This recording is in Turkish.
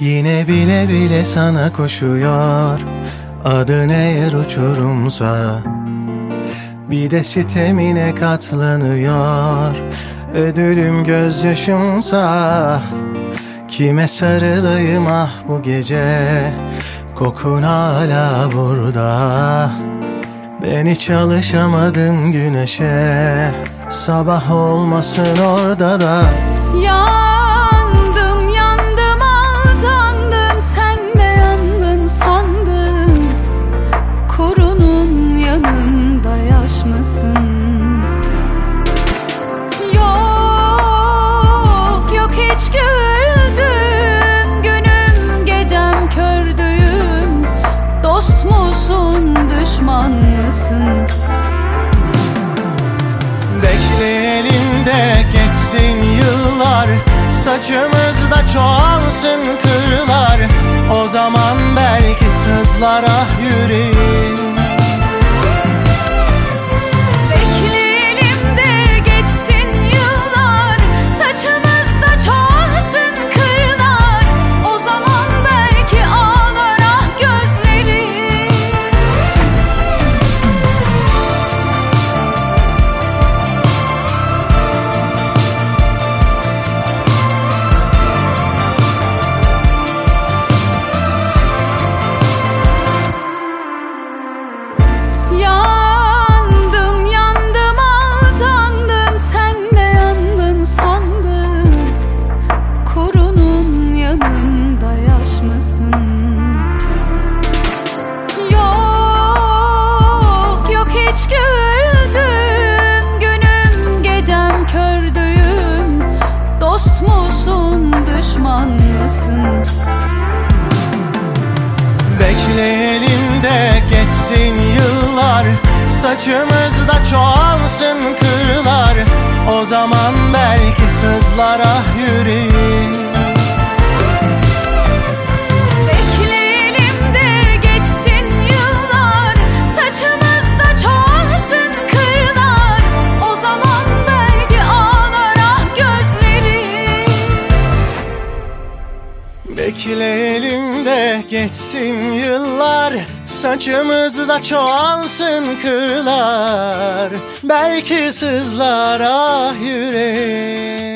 Yine bile bile sana koşuyor. Adın eğer uçurumsa. Bir de sitemine katlanıyor. Ödülüm gözyaşımsa. Kime sarılayım ah bu gece? Kokun hala burada. Ben hiç güneşe. Sabah olmasın orada da. Yandım Saçımızda çoğalsın kırlar. O zaman belki sızlar ah Bekleyelim de geçsin yıllar. Saçımızda çoğalsın kırlar. O zaman belki sızlar ah Bekleyelim de geçsin yıllar Saçımızda çoğalsın kırlar. Belki sızlar ah yüreğim